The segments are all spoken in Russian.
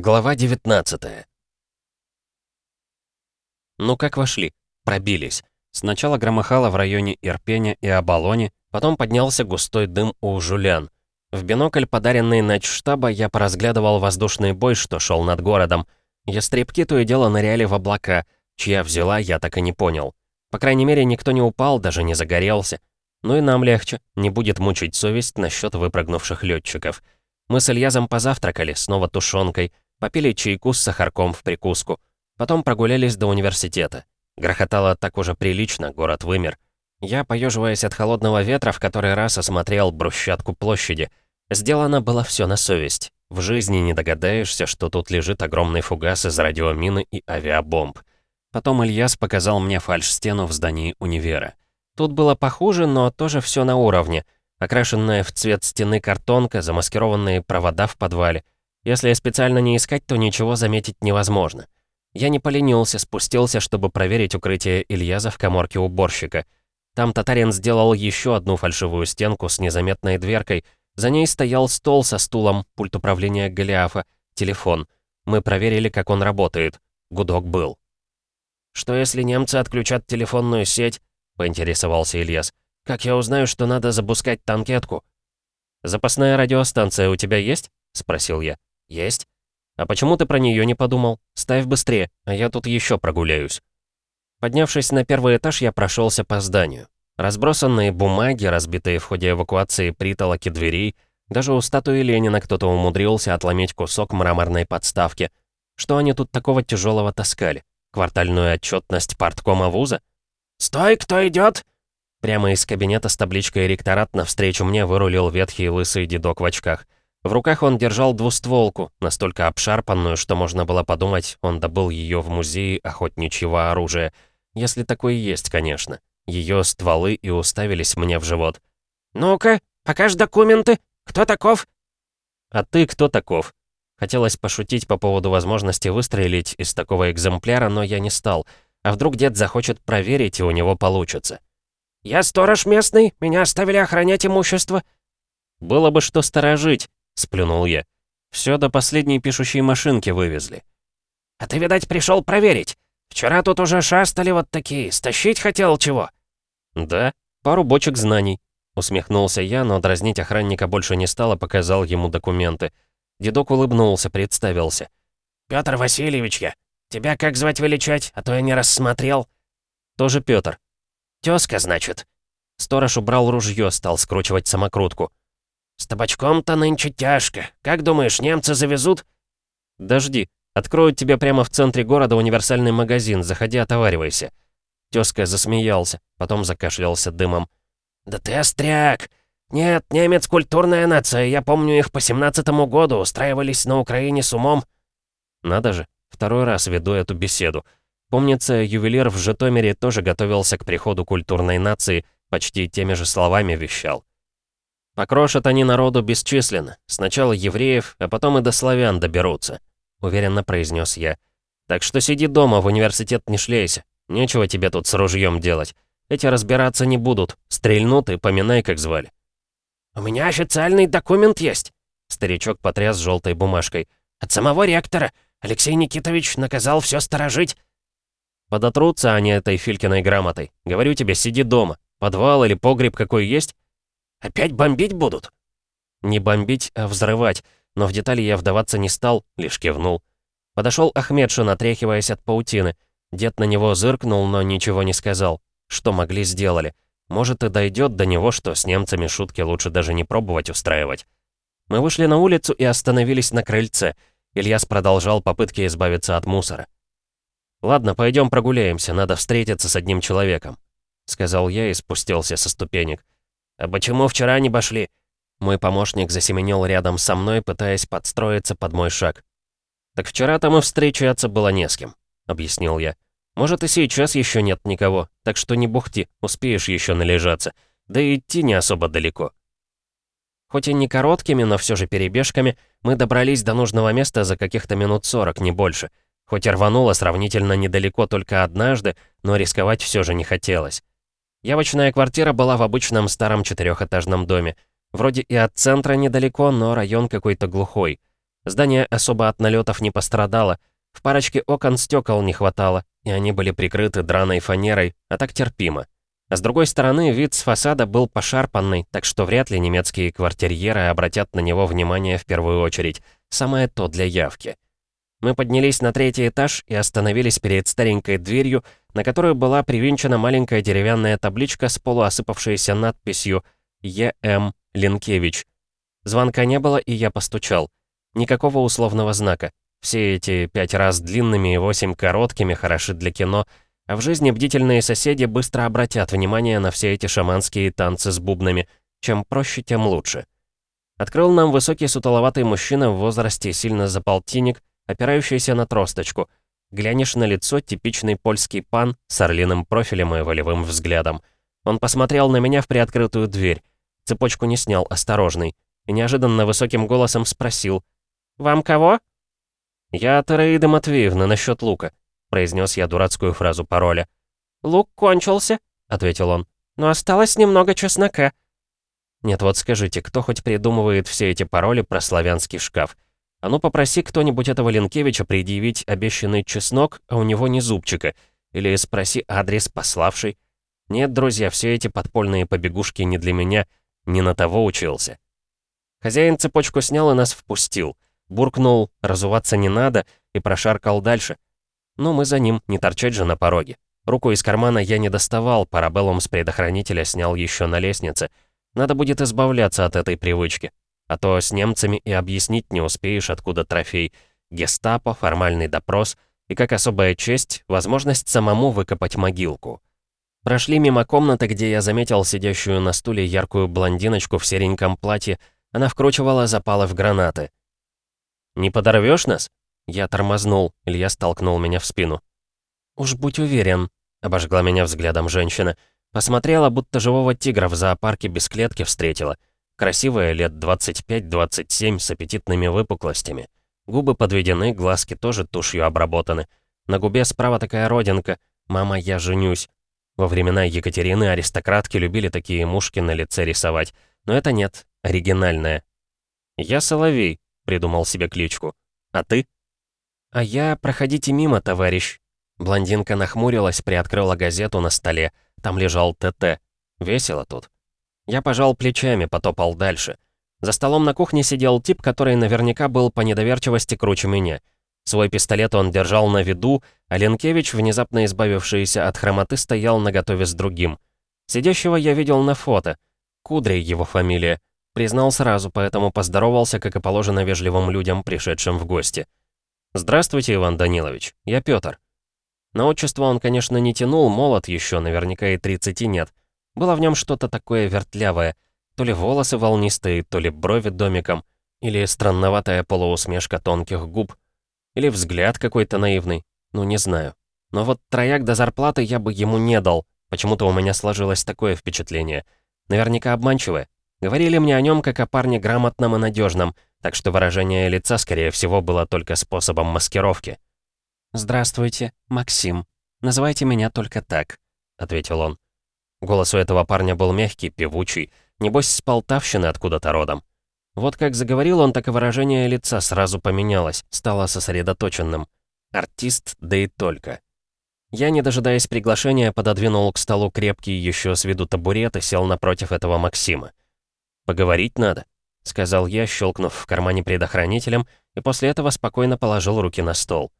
Глава 19 Ну как вошли? Пробились. Сначала громыхало в районе Ирпеня и Абалоне, потом поднялся густой дым у Жулян. В бинокль, подаренный начштаба, я поразглядывал воздушный бой, что шел над городом. Ястребки то и дело ныряли в облака, чья взяла, я так и не понял. По крайней мере, никто не упал, даже не загорелся. Ну и нам легче, не будет мучить совесть насчет выпрыгнувших летчиков. Мы с Ильязом позавтракали, снова тушенкой, попили чайку с сахарком в прикуску. Потом прогулялись до университета. Грохотало так уже прилично, город вымер. Я, поеживаясь от холодного ветра, в который раз осмотрел брусчатку площади. Сделано было все на совесть. В жизни не догадаешься, что тут лежит огромный фугас из радиомины и авиабомб. Потом Ильяс показал мне фальш-стену в здании универа. Тут было похуже, но тоже все на уровне — Окрашенная в цвет стены картонка, замаскированные провода в подвале. Если специально не искать, то ничего заметить невозможно. Я не поленился, спустился, чтобы проверить укрытие Ильяза в коморке уборщика. Там татарин сделал еще одну фальшивую стенку с незаметной дверкой. За ней стоял стол со стулом, пульт управления Голиафа, телефон. Мы проверили, как он работает. Гудок был. «Что если немцы отключат телефонную сеть?» — поинтересовался Ильяс. «Как я узнаю, что надо запускать танкетку?» «Запасная радиостанция у тебя есть?» — спросил я. «Есть». «А почему ты про нее не подумал? Ставь быстрее, а я тут еще прогуляюсь». Поднявшись на первый этаж, я прошелся по зданию. Разбросанные бумаги, разбитые в ходе эвакуации притолоки дверей, даже у статуи Ленина кто-то умудрился отломить кусок мраморной подставки. Что они тут такого тяжелого таскали? Квартальную отчетность парткома вуза? «Стой, кто идет? Прямо из кабинета с табличкой «Ректорат» навстречу мне вырулил ветхий лысый дедок в очках. В руках он держал двустволку, настолько обшарпанную, что можно было подумать, он добыл ее в музее охотничьего оружия. Если такое есть, конечно. Ее стволы и уставились мне в живот. «Ну-ка, покажи документы. Кто таков?» «А ты кто таков?» Хотелось пошутить по поводу возможности выстрелить из такого экземпляра, но я не стал. А вдруг дед захочет проверить, и у него получится. «Я сторож местный, меня оставили охранять имущество». «Было бы что сторожить», — сплюнул я. Все до последней пишущей машинки вывезли». «А ты, видать, пришел проверить. Вчера тут уже шастали вот такие, стащить хотел чего?» «Да, пару бочек знаний», — усмехнулся я, но дразнить охранника больше не стал, и показал ему документы. Дедок улыбнулся, представился. «Пётр Васильевич я. Тебя как звать величать, а то я не рассмотрел». «Тоже Пётр», «Тёзка, значит?» Сторож убрал ружье, стал скручивать самокрутку. «С табачком-то нынче тяжко. Как думаешь, немцы завезут?» «Дожди. Откроют тебе прямо в центре города универсальный магазин. Заходи, отоваривайся». Тёзка засмеялся, потом закашлялся дымом. «Да ты остряк! Нет, немец культурная нация, я помню их по семнадцатому году, устраивались на Украине с умом». «Надо же, второй раз веду эту беседу. Помнится, ювелир в Житомире тоже готовился к приходу культурной нации, почти теми же словами вещал. «Покрошат они народу бесчисленно. Сначала евреев, а потом и до славян доберутся», — уверенно произнес я. «Так что сиди дома, в университет не шлейся. Нечего тебе тут с ружьем делать. Эти разбираться не будут. Стрельнут и поминай, как звали». «У меня официальный документ есть», — старичок потряс желтой бумажкой. «От самого ректора. Алексей Никитович наказал все сторожить. Подотрутся они этой Филькиной грамотой. Говорю тебе, сиди дома. Подвал или погреб какой есть? Опять бомбить будут? Не бомбить, а взрывать. Но в детали я вдаваться не стал, лишь кивнул. Подошел Ахмедшин, отряхиваясь от паутины. Дед на него зыркнул, но ничего не сказал. Что могли, сделали. Может и дойдет до него, что с немцами шутки лучше даже не пробовать устраивать. Мы вышли на улицу и остановились на крыльце. Ильяс продолжал попытки избавиться от мусора. «Ладно, пойдем прогуляемся, надо встретиться с одним человеком», — сказал я и спустился со ступенек. «А почему вчера не пошли?» Мой помощник засеменил рядом со мной, пытаясь подстроиться под мой шаг. «Так вчера-то мы встречаться было не с кем», — объяснил я. «Может, и сейчас еще нет никого, так что не бухти, успеешь еще належаться. Да и идти не особо далеко». Хоть и не короткими, но все же перебежками, мы добрались до нужного места за каких-то минут сорок, не больше — Хоть и рвануло сравнительно недалеко только однажды, но рисковать все же не хотелось. Явочная квартира была в обычном старом четырехэтажном доме. Вроде и от центра недалеко, но район какой-то глухой. Здание особо от налетов не пострадало. В парочке окон стекол не хватало, и они были прикрыты драной фанерой, а так терпимо. А с другой стороны, вид с фасада был пошарпанный, так что вряд ли немецкие квартирьеры обратят на него внимание в первую очередь. Самое то для явки. Мы поднялись на третий этаж и остановились перед старенькой дверью, на которой была привинчена маленькая деревянная табличка с полуосыпавшейся надписью «Е.М. Ленкевич». Звонка не было, и я постучал. Никакого условного знака. Все эти пять раз длинными и восемь короткими хороши для кино — а в жизни бдительные соседи быстро обратят внимание на все эти шаманские танцы с бубнами. Чем проще, тем лучше. Открыл нам высокий сутуловатый мужчина в возрасте сильно за полтинник, опирающийся на тросточку. Глянешь на лицо типичный польский пан с орлиным профилем и волевым взглядом. Он посмотрел на меня в приоткрытую дверь. Цепочку не снял, осторожный. И неожиданно высоким голосом спросил. «Вам кого?» «Я Тараида Матвеевна насчет лука», — произнес я дурацкую фразу пароля. «Лук кончился», — ответил он. «Но осталось немного чеснока». Нет, вот скажите, кто хоть придумывает все эти пароли про славянский шкаф? А ну попроси кто-нибудь этого Ленкевича предъявить обещанный чеснок, а у него не зубчика. Или спроси адрес пославший. Нет, друзья, все эти подпольные побегушки не для меня, не на того учился. Хозяин цепочку снял и нас впустил. Буркнул «разуваться не надо» и прошаркал дальше — но мы за ним, не торчать же на пороге. Руку из кармана я не доставал, парабеллум с предохранителя снял еще на лестнице. Надо будет избавляться от этой привычки. А то с немцами и объяснить не успеешь, откуда трофей. Гестапо, формальный допрос и, как особая честь, возможность самому выкопать могилку. Прошли мимо комнаты, где я заметил сидящую на стуле яркую блондиночку в сереньком платье. Она вкручивала запалы в гранаты. «Не подорвешь нас?» Я тормознул, Илья столкнул меня в спину. «Уж будь уверен», — обожгла меня взглядом женщина. Посмотрела, будто живого тигра в зоопарке без клетки встретила. Красивая, лет 25-27, с аппетитными выпуклостями. Губы подведены, глазки тоже тушью обработаны. На губе справа такая родинка «Мама, я женюсь». Во времена Екатерины аристократки любили такие мушки на лице рисовать. Но это нет, оригинальное. «Я Соловей», — придумал себе кличку. «А ты?» «А я... Проходите мимо, товарищ». Блондинка нахмурилась, приоткрыла газету на столе. Там лежал ТТ. Весело тут. Я пожал плечами, потопал дальше. За столом на кухне сидел тип, который наверняка был по недоверчивости круче меня. Свой пистолет он держал на виду, а Ленкевич, внезапно избавившийся от хромоты, стоял наготове с другим. Сидящего я видел на фото. Кудрей его фамилия. Признал сразу, поэтому поздоровался, как и положено вежливым людям, пришедшим в гости. «Здравствуйте, Иван Данилович. Я Пётр». На отчество он, конечно, не тянул, молод еще, наверняка и 30 нет. Было в нем что-то такое вертлявое. То ли волосы волнистые, то ли брови домиком, или странноватая полуусмешка тонких губ, или взгляд какой-то наивный. Ну, не знаю. Но вот трояк до зарплаты я бы ему не дал. Почему-то у меня сложилось такое впечатление. Наверняка обманчивое. Говорили мне о нем как о парне грамотном и надежном, так что выражение лица, скорее всего, было только способом маскировки. «Здравствуйте, Максим. Называйте меня только так», — ответил он. Голос у этого парня был мягкий, певучий, небось с Полтавщины откуда-то родом. Вот как заговорил он, так и выражение лица сразу поменялось, стало сосредоточенным. Артист, да и только. Я, не дожидаясь приглашения, пододвинул к столу крепкий еще с виду табурет и сел напротив этого Максима. «Поговорить надо», — сказал я, щелкнув в кармане предохранителем, и после этого спокойно положил руки на стол.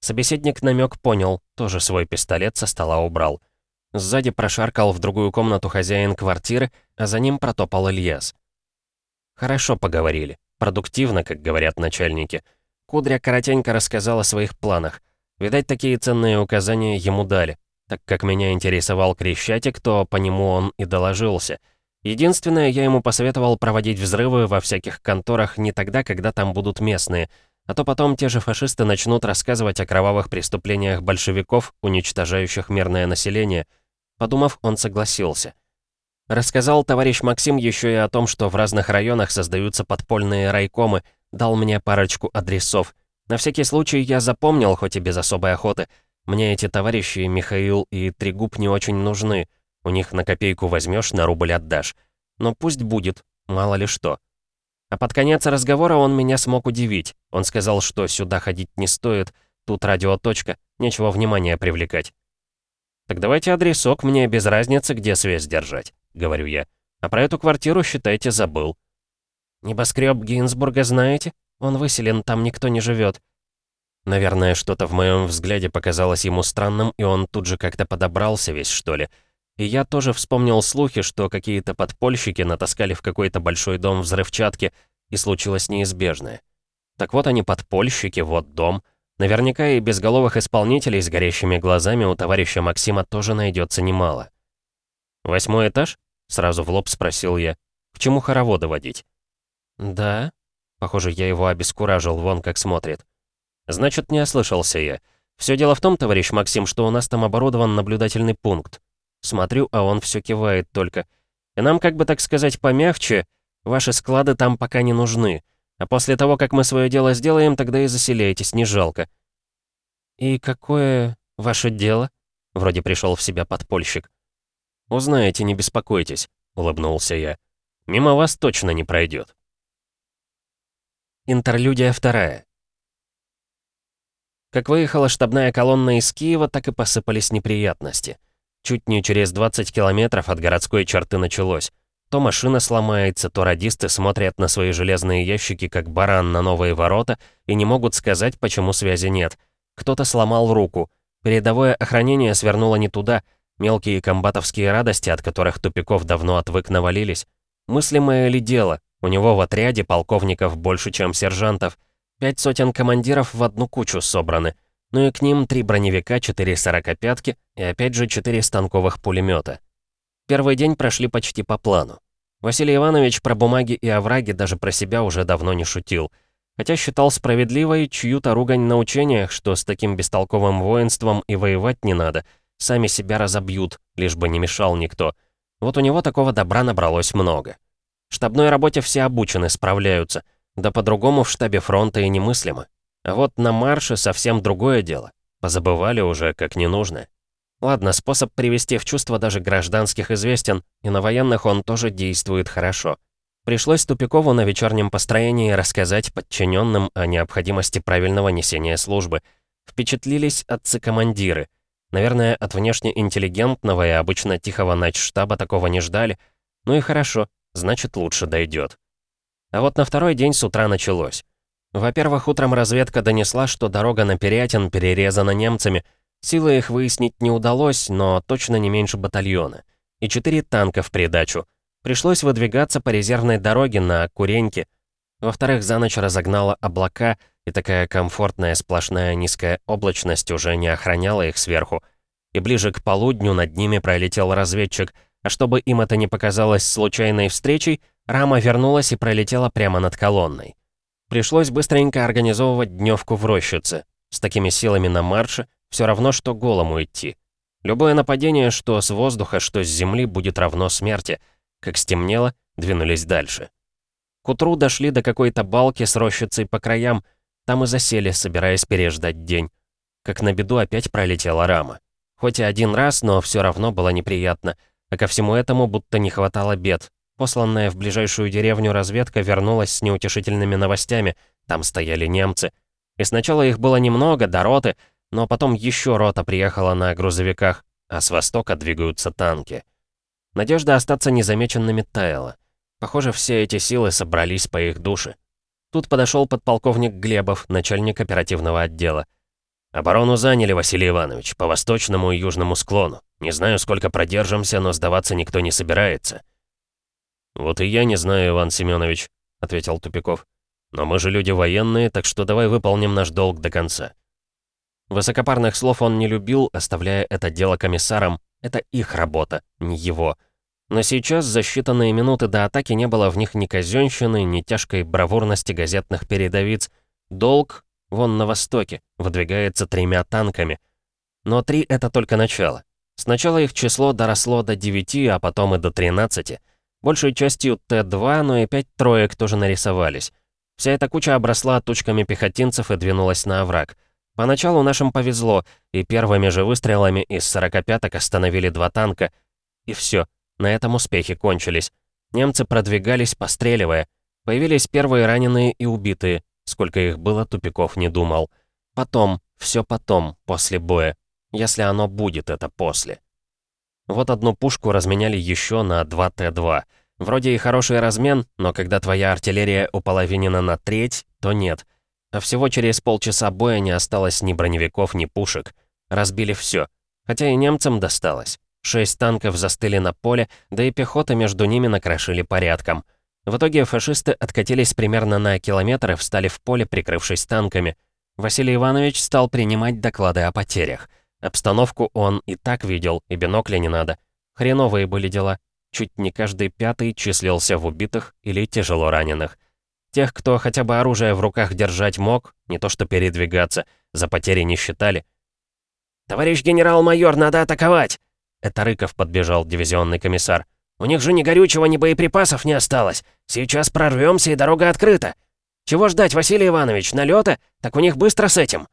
Собеседник намек понял, тоже свой пистолет со стола убрал. Сзади прошаркал в другую комнату хозяин квартиры, а за ним протопал Ильяс. Хорошо поговорили. Продуктивно, как говорят начальники. Кудря коротенько рассказал о своих планах. Видать, такие ценные указания ему дали. Так как меня интересовал Крещатик, то по нему он и доложился — Единственное, я ему посоветовал проводить взрывы во всяких конторах не тогда, когда там будут местные, а то потом те же фашисты начнут рассказывать о кровавых преступлениях большевиков, уничтожающих мирное население. Подумав, он согласился. Рассказал товарищ Максим еще и о том, что в разных районах создаются подпольные райкомы, дал мне парочку адресов. На всякий случай я запомнил, хоть и без особой охоты. Мне эти товарищи, Михаил и Трегуб, не очень нужны. У них на копейку возьмешь, на рубль отдашь. Но пусть будет, мало ли что. А под конец разговора он меня смог удивить. Он сказал, что сюда ходить не стоит, тут радиоточка, нечего внимания привлекать. «Так давайте адресок, мне без разницы, где связь держать», — говорю я. «А про эту квартиру, считайте, забыл». «Небоскреб Гинзбурга знаете? Он выселен, там никто не живет. Наверное, что-то в моем взгляде показалось ему странным, и он тут же как-то подобрался весь, что ли. И я тоже вспомнил слухи, что какие-то подпольщики натаскали в какой-то большой дом взрывчатки, и случилось неизбежное. Так вот они подпольщики, вот дом. Наверняка и безголовых исполнителей с горящими глазами у товарища Максима тоже найдется немало. «Восьмой этаж?» — сразу в лоб спросил я. «К чему хороводы водить?» «Да?» Похоже, я его обескуражил, вон как смотрит. «Значит, не ослышался я. Все дело в том, товарищ Максим, что у нас там оборудован наблюдательный пункт. Смотрю, а он все кивает только. И нам, как бы так сказать, помягче, ваши склады там пока не нужны. А после того, как мы свое дело сделаем, тогда и заселяйтесь, не жалко. И какое ваше дело? Вроде пришел в себя подпольщик. Узнаете, не беспокойтесь, улыбнулся я. Мимо вас точно не пройдет. Интерлюдия вторая. Как выехала штабная колонна из Киева, так и посыпались неприятности. Чуть не через 20 километров от городской черты началось. То машина сломается, то радисты смотрят на свои железные ящики, как баран на новые ворота, и не могут сказать, почему связи нет. Кто-то сломал руку. Передовое охранение свернуло не туда. Мелкие комбатовские радости, от которых Тупиков давно отвык, навалились. Мыслимое ли дело? У него в отряде полковников больше, чем сержантов. Пять сотен командиров в одну кучу собраны — ну и к ним три броневика, четыре сорокопятки и опять же четыре станковых пулемета. Первый день прошли почти по плану. Василий Иванович про бумаги и овраги даже про себя уже давно не шутил. Хотя считал справедливой чью-то ругань на учениях, что с таким бестолковым воинством и воевать не надо. Сами себя разобьют, лишь бы не мешал никто. Вот у него такого добра набралось много. Штабной работе все обучены, справляются. Да по-другому в штабе фронта и немыслимо. А вот на марше совсем другое дело. Позабывали уже, как не нужно. Ладно, способ привести в чувство даже гражданских известен, и на военных он тоже действует хорошо. Пришлось Тупикову на вечернем построении рассказать подчиненным о необходимости правильного несения службы. Впечатлились отцы-командиры. Наверное, от внешне интеллигентного и обычно тихого начштаба такого не ждали. Ну и хорошо, значит лучше дойдет. А вот на второй день с утра началось. Во-первых, утром разведка донесла, что дорога на Перятин перерезана немцами. Силы их выяснить не удалось, но точно не меньше батальона. И четыре танка в придачу. Пришлось выдвигаться по резервной дороге на Куреньке. Во-вторых, за ночь разогнала облака, и такая комфортная сплошная низкая облачность уже не охраняла их сверху. И ближе к полудню над ними пролетел разведчик, а чтобы им это не показалось случайной встречей, рама вернулась и пролетела прямо над колонной. Пришлось быстренько организовывать дневку в рощице. С такими силами на марше все равно, что голому идти. Любое нападение, что с воздуха, что с земли, будет равно смерти. Как стемнело, двинулись дальше. К утру дошли до какой-то балки с рощицей по краям, там и засели, собираясь переждать день. Как на беду опять пролетела рама. Хоть и один раз, но все равно было неприятно. А ко всему этому будто не хватало бед. Посланная в ближайшую деревню разведка вернулась с неутешительными новостями. Там стояли немцы. И сначала их было немного, до роты, но потом еще рота приехала на грузовиках, а с востока двигаются танки. Надежда остаться незамеченными таяла. Похоже, все эти силы собрались по их душе. Тут подошел подполковник Глебов, начальник оперативного отдела. «Оборону заняли, Василий Иванович, по восточному и южному склону. Не знаю, сколько продержимся, но сдаваться никто не собирается». «Вот и я не знаю, Иван Семенович», — ответил Тупиков. «Но мы же люди военные, так что давай выполним наш долг до конца». Высокопарных слов он не любил, оставляя это дело комиссарам. Это их работа, не его. Но сейчас за считанные минуты до атаки не было в них ни казенщины, ни тяжкой бравурности газетных передовиц. Долг, вон на востоке, выдвигается тремя танками. Но три — это только начало. Сначала их число доросло до девяти, а потом и до тринадцати. Большей частью Т-2, но и пять троек тоже нарисовались. Вся эта куча обросла тучками пехотинцев и двинулась на овраг. Поначалу нашим повезло, и первыми же выстрелами из сорокопяток остановили два танка. И все, на этом успехи кончились. Немцы продвигались, постреливая. Появились первые раненые и убитые. Сколько их было, Тупиков не думал. Потом, все потом, после боя. Если оно будет, это после. Вот одну пушку разменяли еще на 2 Т-2. Вроде и хороший размен, но когда твоя артиллерия уполовинена на треть, то нет. А всего через полчаса боя не осталось ни броневиков, ни пушек. Разбили все. Хотя и немцам досталось. Шесть танков застыли на поле, да и пехота между ними накрошили порядком. В итоге фашисты откатились примерно на километр и встали в поле, прикрывшись танками. Василий Иванович стал принимать доклады о потерях. Обстановку он и так видел, и бинокля не надо. Хреновые были дела. Чуть не каждый пятый числился в убитых или тяжело раненых. Тех, кто хотя бы оружие в руках держать мог, не то что передвигаться, за потери не считали. «Товарищ генерал-майор, надо атаковать!» Это Рыков подбежал, дивизионный комиссар. «У них же ни горючего, ни боеприпасов не осталось. Сейчас прорвемся, и дорога открыта. Чего ждать, Василий Иванович, налета? Так у них быстро с этим!»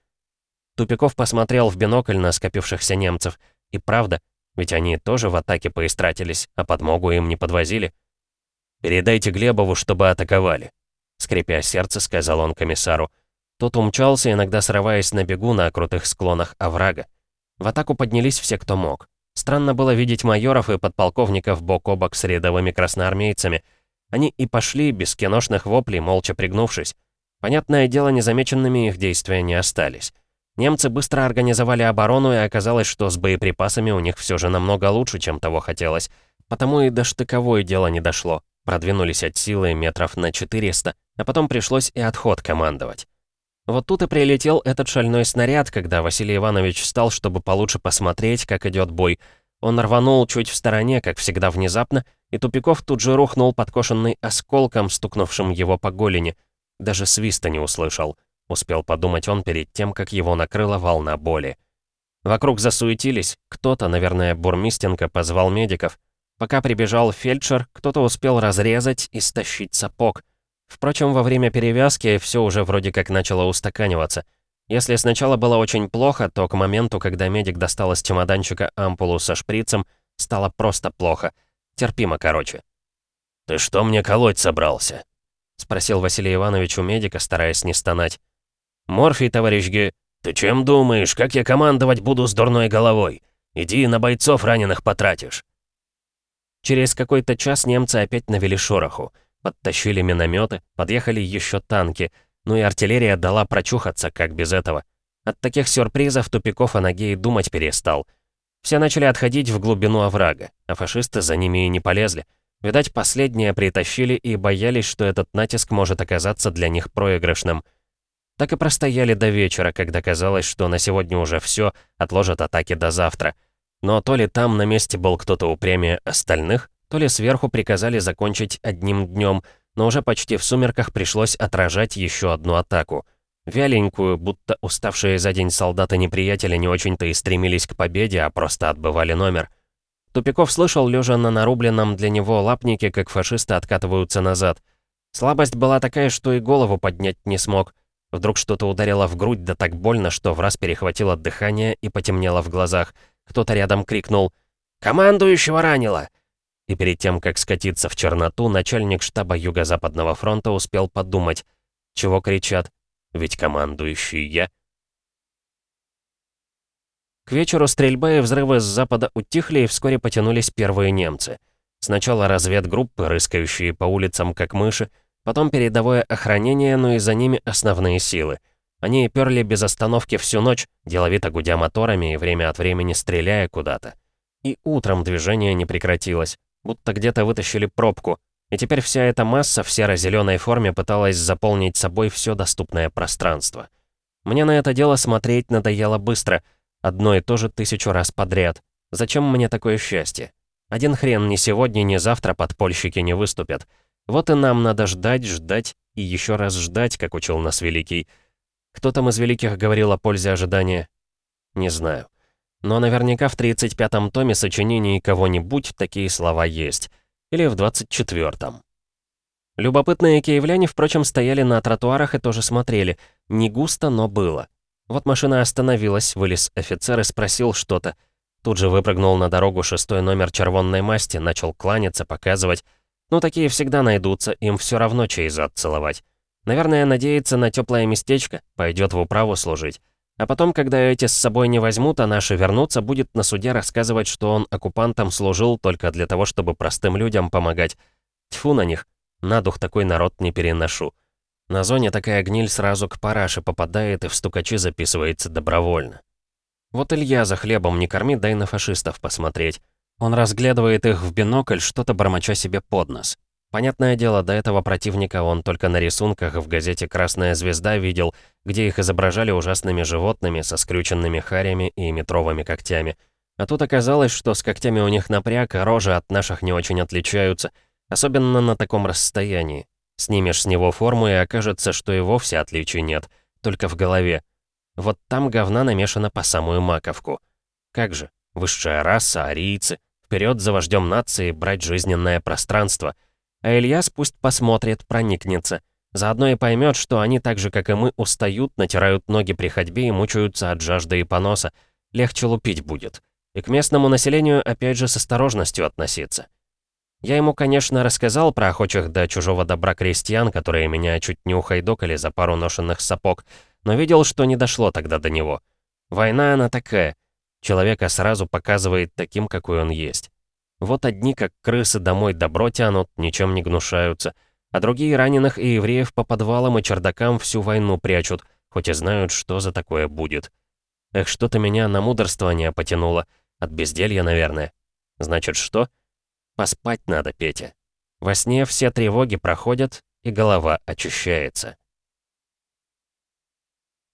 Тупиков посмотрел в бинокль на скопившихся немцев. И правда, ведь они тоже в атаке поистратились, а подмогу им не подвозили. «Передайте Глебову, чтобы атаковали», — скрипя сердце, сказал он комиссару. Тот умчался, иногда срываясь на бегу на крутых склонах оврага. В атаку поднялись все, кто мог. Странно было видеть майоров и подполковников бок о бок с рядовыми красноармейцами. Они и пошли, без киношных воплей, молча пригнувшись. Понятное дело, незамеченными их действия не остались. Немцы быстро организовали оборону, и оказалось, что с боеприпасами у них все же намного лучше, чем того хотелось. Потому и до штыковой дело не дошло. Продвинулись от силы метров на 400, а потом пришлось и отход командовать. Вот тут и прилетел этот шальной снаряд, когда Василий Иванович встал, чтобы получше посмотреть, как идет бой. Он рванул чуть в стороне, как всегда внезапно, и Тупиков тут же рухнул подкошенный осколком, стукнувшим его по голени. Даже свиста не услышал. Успел подумать он перед тем, как его накрыла волна боли. Вокруг засуетились, кто-то, наверное, Бурмистенко, позвал медиков. Пока прибежал фельдшер, кто-то успел разрезать и стащить сапог. Впрочем, во время перевязки все уже вроде как начало устаканиваться. Если сначала было очень плохо, то к моменту, когда медик достал из чемоданчика ампулу со шприцем, стало просто плохо. Терпимо, короче. «Ты что мне колоть собрался?» — спросил Василий Иванович у медика, стараясь не стонать. «Морфий, товарищ Ге...» «Ты чем думаешь, как я командовать буду с дурной головой? Иди на бойцов раненых потратишь». Через какой-то час немцы опять навели шороху. Подтащили минометы, подъехали еще танки, ну и артиллерия дала прочухаться, как без этого. От таких сюрпризов тупиков о ноге и думать перестал. Все начали отходить в глубину оврага, а фашисты за ними и не полезли. Видать, последние притащили и боялись, что этот натиск может оказаться для них проигрышным. Так и простояли до вечера, когда казалось, что на сегодня уже все, отложат атаки до завтра. Но то ли там на месте был кто-то упрямее остальных, то ли сверху приказали закончить одним днем, но уже почти в сумерках пришлось отражать еще одну атаку. Вяленькую, будто уставшие за день солдаты неприятеля не очень-то и стремились к победе, а просто отбывали номер. Тупиков слышал, лежа на нарубленном для него лапнике, как фашисты откатываются назад. Слабость была такая, что и голову поднять не смог. Вдруг что-то ударило в грудь, да так больно, что в раз перехватило дыхание и потемнело в глазах. Кто-то рядом крикнул «Командующего ранило!» И перед тем, как скатиться в черноту, начальник штаба Юго-Западного фронта успел подумать, чего кричат, ведь командующий я. К вечеру стрельба и взрывы с запада утихли, и вскоре потянулись первые немцы. Сначала разведгруппы, рыскающие по улицам как мыши, потом передовое охранение, но и за ними основные силы. Они перли без остановки всю ночь, деловито гудя моторами и время от времени стреляя куда-то. И утром движение не прекратилось будто где-то вытащили пробку, и теперь вся эта масса в серо-зеленой форме пыталась заполнить собой все доступное пространство. Мне на это дело смотреть надоело быстро, одно и то же тысячу раз подряд. Зачем мне такое счастье? Один хрен ни сегодня, ни завтра подпольщики не выступят. Вот и нам надо ждать, ждать и еще раз ждать, как учил нас Великий. Кто там из Великих говорил о пользе ожидания? Не знаю. Но наверняка в 35-м томе сочинений кого-нибудь такие слова есть. Или в 24-м. Любопытные киевляне, впрочем, стояли на тротуарах и тоже смотрели. Не густо, но было. Вот машина остановилась, вылез офицер и спросил что-то. Тут же выпрыгнул на дорогу шестой номер червонной масти, начал кланяться, показывать. Ну, такие всегда найдутся, им все равно чей зад целовать. Наверное, надеется на теплое местечко, пойдет в управу служить. А потом, когда эти с собой не возьмут, а наши вернутся, будет на суде рассказывать, что он оккупантом служил только для того, чтобы простым людям помогать. Тьфу на них, на дух такой народ не переношу. На зоне такая гниль сразу к параше попадает и в стукачи записывается добровольно. Вот Илья за хлебом не корми, дай на фашистов посмотреть. Он разглядывает их в бинокль, что-то бормоча себе под нос. Понятное дело, до этого противника он только на рисунках в газете «Красная звезда» видел, где их изображали ужасными животными со скрюченными харями и метровыми когтями. А тут оказалось, что с когтями у них напряг, а рожи от наших не очень отличаются, особенно на таком расстоянии. Снимешь с него форму, и окажется, что и вовсе отличий нет, только в голове. Вот там говна намешано по самую маковку. Как же, высшая раса, арийцы, вперед за вождем нации брать жизненное пространство — а Ильяс пусть посмотрит, проникнется. Заодно и поймет, что они так же, как и мы, устают, натирают ноги при ходьбе и мучаются от жажды и поноса. Легче лупить будет. И к местному населению опять же с осторожностью относиться. Я ему, конечно, рассказал про охочих до чужого добра крестьян, которые меня чуть не ухайдокали за пару ношенных сапог, но видел, что не дошло тогда до него. Война она такая. Человека сразу показывает таким, какой он есть. Вот одни, как крысы, домой добро тянут, ничем не гнушаются, а другие раненых и евреев по подвалам и чердакам всю войну прячут, хоть и знают, что за такое будет. Эх, что-то меня на мудрствование потянуло. От безделья, наверное. Значит, что? Поспать надо, Петя. Во сне все тревоги проходят, и голова очищается.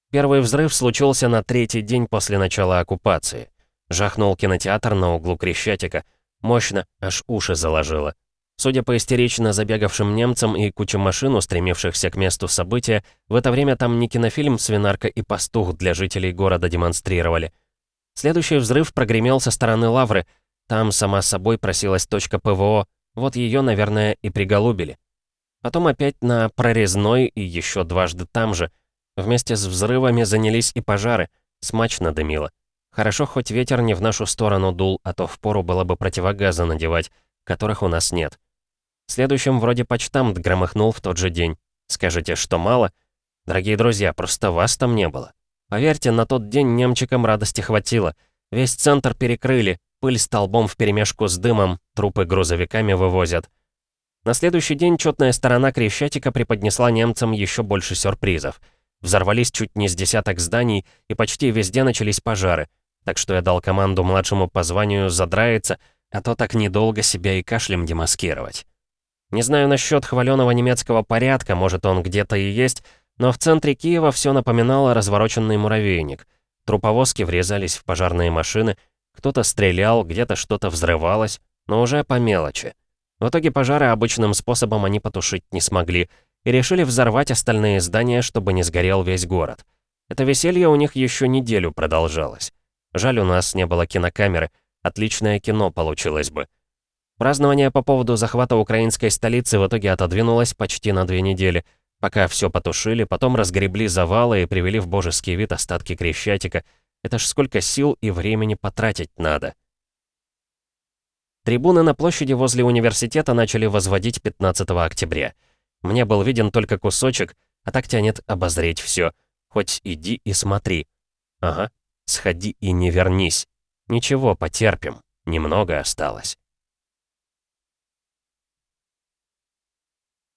Первый взрыв случился на третий день после начала оккупации. Жахнул кинотеатр на углу Крещатика — Мощно, аж уши заложило. Судя по истерично забегавшим немцам и куче машин, устремившихся к месту события, в это время там не кинофильм «Свинарка и пастух» для жителей города демонстрировали. Следующий взрыв прогремел со стороны Лавры. Там сама собой просилась точка ПВО. Вот ее, наверное, и приголубили. Потом опять на Прорезной и еще дважды там же. Вместе с взрывами занялись и пожары. Смачно дымило. Хорошо, хоть ветер не в нашу сторону дул, а то впору было бы противогазы надевать, которых у нас нет. Следующим вроде почтамт громыхнул в тот же день. Скажите, что мало? Дорогие друзья, просто вас там не было. Поверьте, на тот день немчикам радости хватило. Весь центр перекрыли, пыль столбом вперемешку с дымом, трупы грузовиками вывозят. На следующий день четная сторона Крещатика преподнесла немцам еще больше сюрпризов. Взорвались чуть не с десяток зданий, и почти везде начались пожары — так что я дал команду младшему по званию задраиться, а то так недолго себя и кашлем демаскировать. Не знаю насчет хваленого немецкого порядка, может он где-то и есть, но в центре Киева все напоминало развороченный муравейник. Труповозки врезались в пожарные машины, кто-то стрелял, где-то что-то взрывалось, но уже по мелочи. В итоге пожары обычным способом они потушить не смогли и решили взорвать остальные здания, чтобы не сгорел весь город. Это веселье у них еще неделю продолжалось. Жаль, у нас не было кинокамеры. Отличное кино получилось бы. Празднование по поводу захвата украинской столицы в итоге отодвинулось почти на две недели, пока все потушили, потом разгребли завалы и привели в божеский вид остатки Крещатика. Это ж сколько сил и времени потратить надо. Трибуны на площади возле университета начали возводить 15 октября. Мне был виден только кусочек, а так тянет обозреть все. Хоть иди и смотри. Ага, Сходи и не вернись. Ничего, потерпим. Немного осталось.